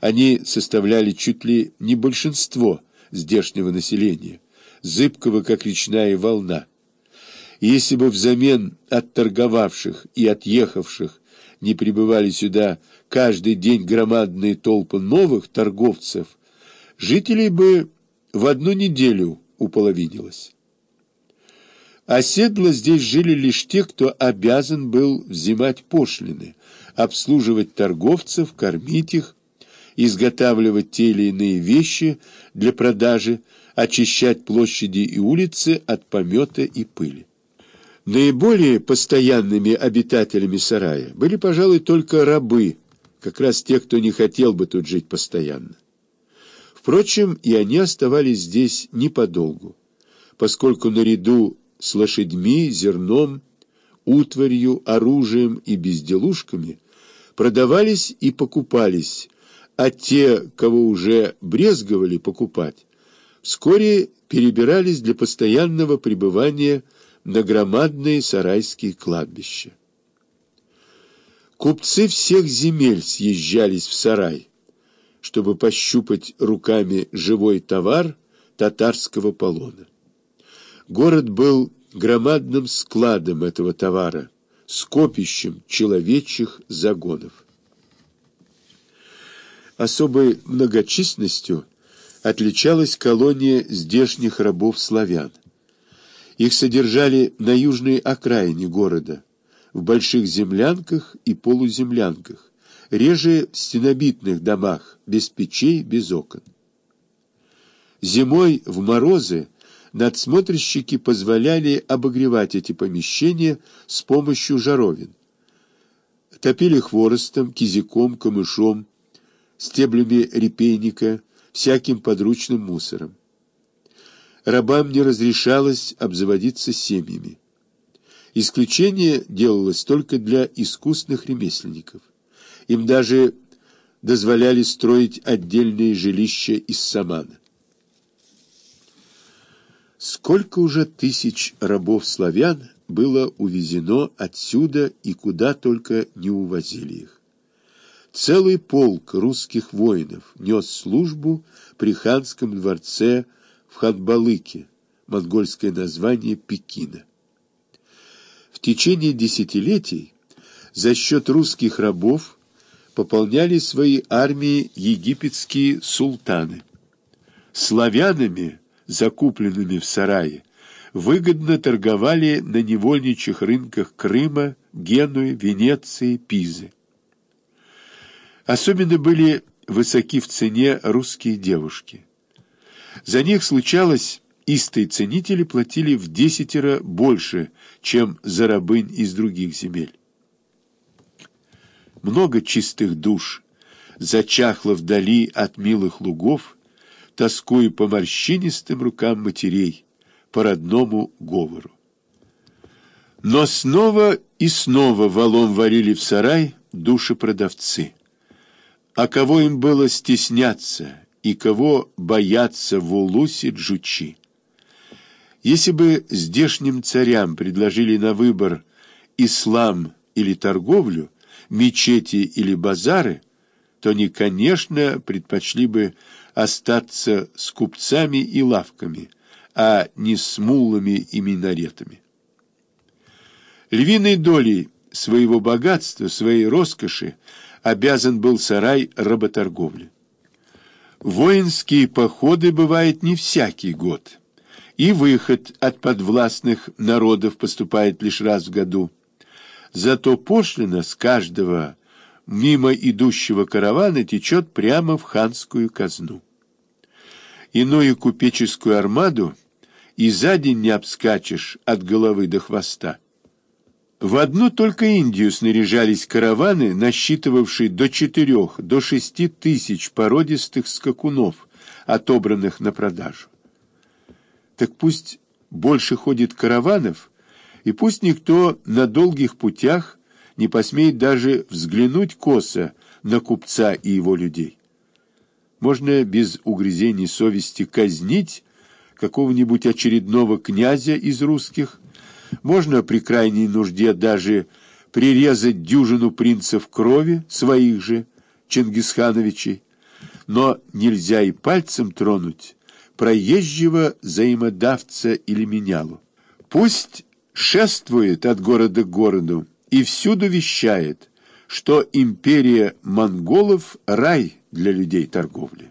Они составляли чуть ли не большинство здешнего населения, зыбкого, как речная волна. Если бы взамен от и отъехавших не прибывали сюда каждый день громадные толпы новых торговцев, жителей бы в одну неделю уполовинилось. Оседло здесь жили лишь те, кто обязан был взимать пошлины, обслуживать торговцев, кормить их, изготавливать те или иные вещи для продажи, очищать площади и улицы от помета и пыли. Наиболее постоянными обитателями сарая были, пожалуй, только рабы, как раз те, кто не хотел бы тут жить постоянно. Впрочем, и они оставались здесь не подолгу, поскольку наряду с лошадьми, зерном, утварью, оружием и безделушками продавались и покупались, а те, кого уже брезговали покупать, вскоре перебирались для постоянного пребывания на громадные сарайские кладбища. Купцы всех земель съезжались в сарай, чтобы пощупать руками живой товар татарского полона. Город был громадным складом этого товара, скопищем человечьих загонов. Особой многочисленностью отличалась колония здешних рабов-славян. Их содержали на южной окраине города, в больших землянках и полуземлянках, реже в стенобитных домах, без печей, без окон. Зимой в морозы надсмотрщики позволяли обогревать эти помещения с помощью жаровин. Топили хворостом, кизиком, камышом, стеблями репейника, всяким подручным мусором. Рабам не разрешалось обзаводиться семьями. Исключение делалось только для искусных ремесленников. Им даже дозволяли строить отдельные жилища из самана. Сколько уже тысяч рабов-славян было увезено отсюда и куда только не увозили их. Целый полк русских воинов нес службу при ханском дворце в Ханбалыке, монгольское название Пекина. В течение десятилетий за счет русских рабов пополняли свои армии египетские султаны. Славянами – закупленными в сарае, выгодно торговали на невольничьих рынках Крыма, Генуи, Венеции, Пизы. Особенно были высоки в цене русские девушки. За них случалось, истые ценители платили в десятеро больше, чем за рабынь из других земель. Много чистых душ зачахло вдали от милых лугов, тоскуя по морщинистым рукам матерей, по родному говору. Но снова и снова валом варили в сарай души продавцы. А кого им было стесняться и кого бояться в улусе джучи? Если бы здешним царям предложили на выбор ислам или торговлю, мечети или базары, то они, конечно, предпочли бы остаться с купцами и лавками, а не с муллами и минаретами. Львиной долей своего богатства, своей роскоши обязан был сарай работорговли. Воинские походы бывают не всякий год, и выход от подвластных народов поступает лишь раз в году. Зато пошлина с каждого мимо идущего каравана течет прямо в ханскую казну иную купеческую армаду и за день не обскачешь от головы до хвоста. В одну только Индию снаряжались караваны, насчитывавшие до четырех, до шести тысяч породистых скакунов, отобранных на продажу. Так пусть больше ходит караванов, и пусть никто на долгих путях не посмеет даже взглянуть косо на купца и его людей. Можно без угрызений совести казнить какого-нибудь очередного князя из русских, можно при крайней нужде даже прирезать дюжину принцев крови, своих же, Чингисхановичей, но нельзя и пальцем тронуть проезжего взаимодавца или менялу. Пусть шествует от города к городу и всюду вещает, что империя монголов – рай для людей торговли.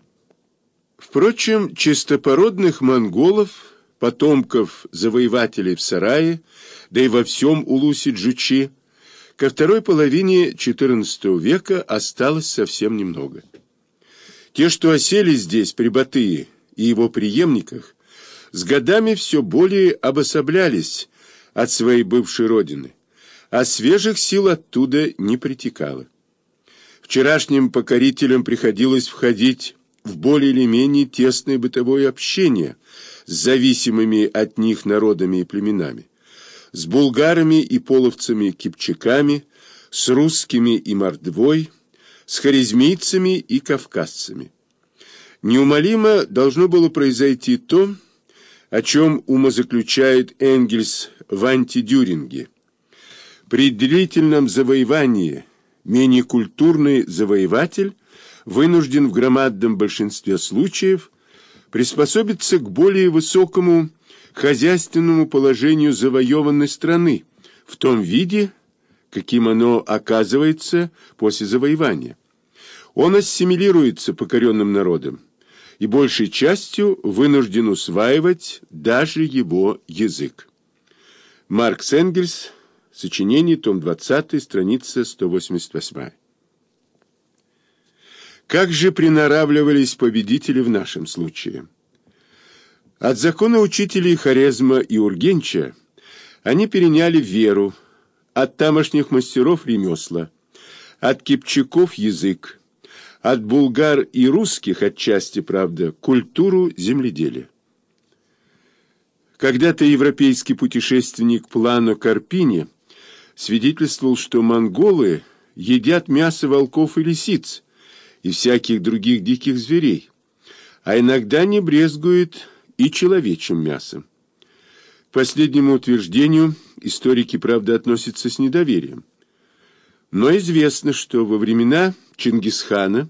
Впрочем, чистопородных монголов, потомков завоевателей в Сарае, да и во всем Улусе-Джучи, ко второй половине XIV века осталось совсем немного. Те, что осели здесь, при Батые и его преемниках, с годами все более обособлялись от своей бывшей родины, а свежих сил оттуда не притекало. Вчерашним покорителям приходилось входить в более или менее тесное бытовое общение зависимыми от них народами и племенами, с булгарами и половцами-кипчаками, с русскими и мордвой, с харизмийцами и кавказцами. Неумолимо должно было произойти то, о чем умозаключает Энгельс в антидюринге. При длительном завоевании менее культурный завоеватель вынужден в громадном большинстве случаев приспособиться к более высокому хозяйственному положению завоеванной страны в том виде, каким оно оказывается после завоевания. Он ассимилируется покоренным народом и большей частью вынужден усваивать даже его язык. Маркс Энгельс, сочинение, том 20, страница 188. Как же приноравливались победители в нашем случае? От закона учителей Хорезма и Ургенча они переняли веру, от тамошних мастеров ремесла, от кипчаков язык, от булгар и русских отчасти, правда, культуру земледелия. Когда-то европейский путешественник Плано Карпини свидетельствовал, что монголы едят мясо волков и лисиц, и всяких других диких зверей, а иногда не брезгует и человечьим мясом. К последнему утверждению историки, правда, относятся с недоверием. Но известно, что во времена Чингисхана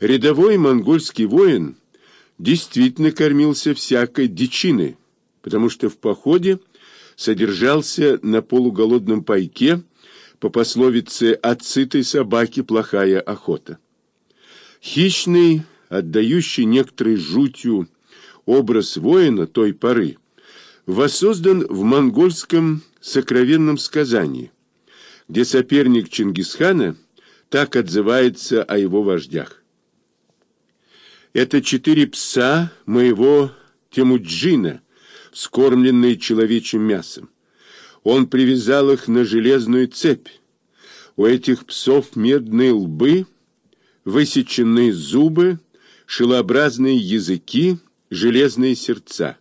рядовой монгольский воин действительно кормился всякой дичиной, потому что в походе содержался на полуголодном пайке по пословице «от сытой собаки плохая охота». Хищный, отдающий некоторой жутью образ воина той поры, воссоздан в монгольском сокровенном сказании, где соперник Чингисхана так отзывается о его вождях. Это четыре пса моего Темуджина, скормленные человечьим мясом. Он привязал их на железную цепь. У этих псов медные лбы — высеченные зубы, шилообразные языки, железные сердца.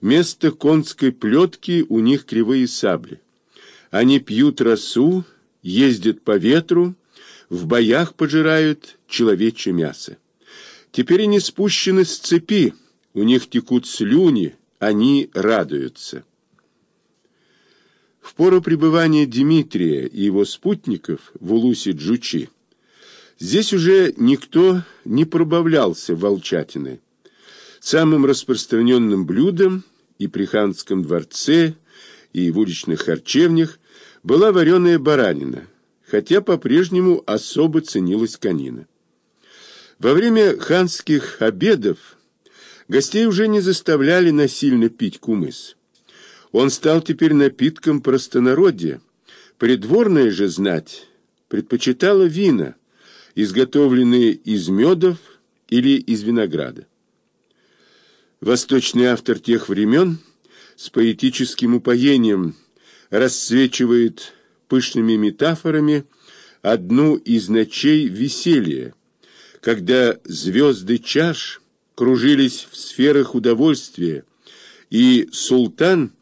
Вместо конской плетки у них кривые сабли. Они пьют росу, ездят по ветру, в боях пожирают человечье мясо. Теперь они спущены с цепи, у них текут слюни, они радуются. В пору пребывания Дмитрия и его спутников в Улусе-Джучи Здесь уже никто не пробавлялся волчатиной. Самым распространенным блюдом и при ханском дворце, и в уличных харчевнях была вареная баранина, хотя по-прежнему особо ценилась конина. Во время ханских обедов гостей уже не заставляли насильно пить кумыс. Он стал теперь напитком простонародья. Придворная же знать предпочитала вина – изготовленные из медов или из винограда. Восточный автор тех времен с поэтическим упоением расцвечивает пышными метафорами одну из ночей веселья, когда звезды чаш кружились в сферах удовольствия, и султан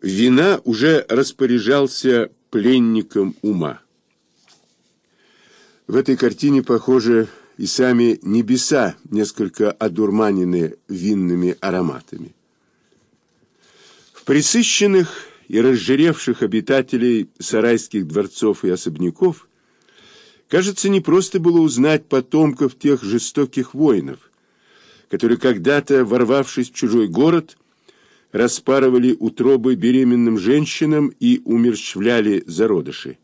вина уже распоряжался пленником ума. В этой картине, похоже, и сами небеса несколько одурманены винными ароматами. В присыщенных и разжиревших обитателей сарайских дворцов и особняков Кажется, не просто было узнать потомков тех жестоких воинов, которые когда-то, ворвавшись в чужой город, распарывали утробы беременным женщинам и умерщвляли зародыши.